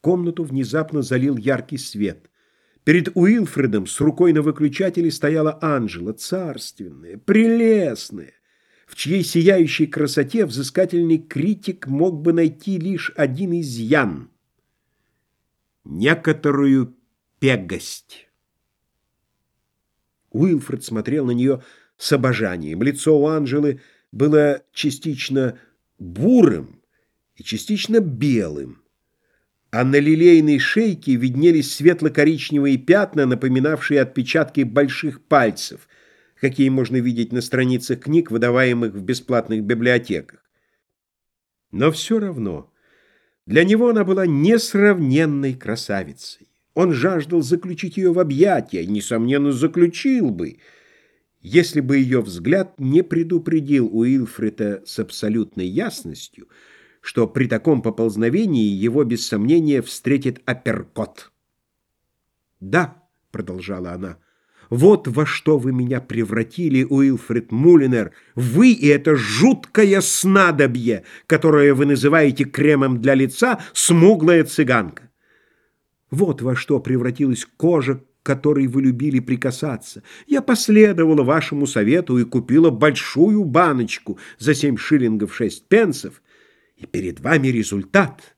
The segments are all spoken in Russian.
Комнату внезапно залил яркий свет. Перед Уилфредом с рукой на выключателе стояла Анжела, царственная, прелестная, в чьей сияющей красоте взыскательный критик мог бы найти лишь один изъян — некоторую пегость. Уилфред смотрел на нее с обожанием. Лицо у Анжелы было частично бурым и частично белым а на лилейной шейке виднелись светло-коричневые пятна, напоминавшие отпечатки больших пальцев, какие можно видеть на страницах книг, выдаваемых в бесплатных библиотеках. Но все равно для него она была несравненной красавицей. Он жаждал заключить ее в объятия, несомненно, заключил бы, если бы ее взгляд не предупредил Уилфрида с абсолютной ясностью — что при таком поползновении его без сомнения встретит апперкот. «Да», — продолжала она, — «вот во что вы меня превратили, Уилфред Мулинер, вы и это жуткое снадобье, которое вы называете кремом для лица, смуглая цыганка. Вот во что превратилась кожа, которой вы любили прикасаться. Я последовала вашему совету и купила большую баночку за семь шиллингов шесть пенсов, и перед вами результат.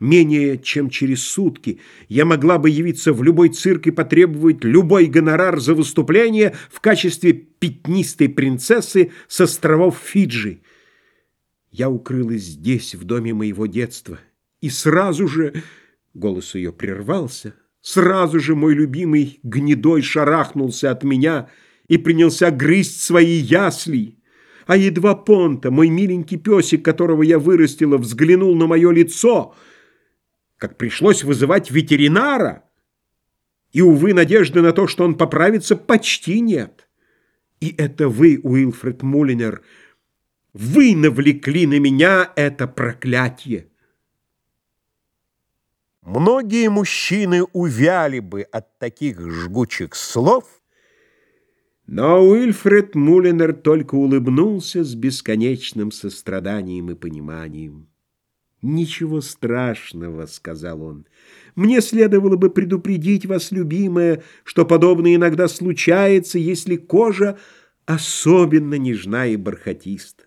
Менее чем через сутки я могла бы явиться в любой цирк и потребовать любой гонорар за выступление в качестве пятнистой принцессы с островов Фиджи. Я укрылась здесь, в доме моего детства, и сразу же, голос ее прервался, сразу же мой любимый гнедой шарахнулся от меня и принялся грызть свои ясли. А едва Понта, мой миленький песик, которого я вырастила, взглянул на мое лицо, как пришлось вызывать ветеринара. И, увы, надежды на то, что он поправится, почти нет. И это вы, Уилфред Мулинер, вы навлекли на меня это проклятие. Многие мужчины увяли бы от таких жгучих слов, но Уильфред Мулинер только улыбнулся с бесконечным состраданием и пониманием. «Ничего страшного», — сказал он. «Мне следовало бы предупредить вас, любимая, что подобное иногда случается, если кожа особенно нежна и бархатиста.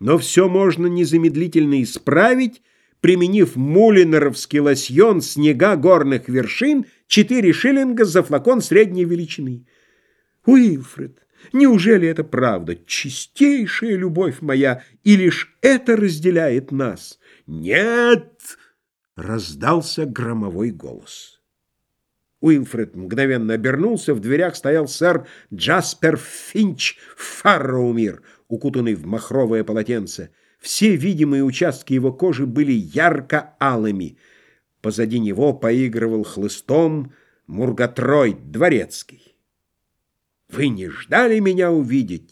Но все можно незамедлительно исправить, применив мулинеровский лосьон «Снега горных вершин» четыре шиллинга за флакон средней величины». Уилфред, неужели это правда, чистейшая любовь моя, и лишь это разделяет нас? Нет! Раздался громовой голос. Уилфред мгновенно обернулся, в дверях стоял сэр Джаспер Финч Фарроумир, укутанный в махровое полотенце. Все видимые участки его кожи были ярко-алыми. Позади него поигрывал хлыстом Мургатрой дворецкий. Вы не ждали меня увидеть?»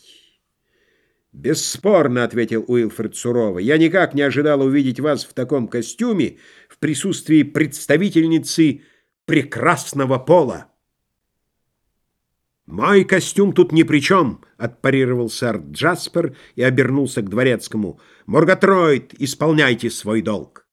«Бесспорно», — ответил Уилфред сурово, — «я никак не ожидал увидеть вас в таком костюме в присутствии представительницы прекрасного пола». «Мой костюм тут ни при чем», — отпарировал сэр Джаспер и обернулся к дворецкому. «Моргатроид, исполняйте свой долг».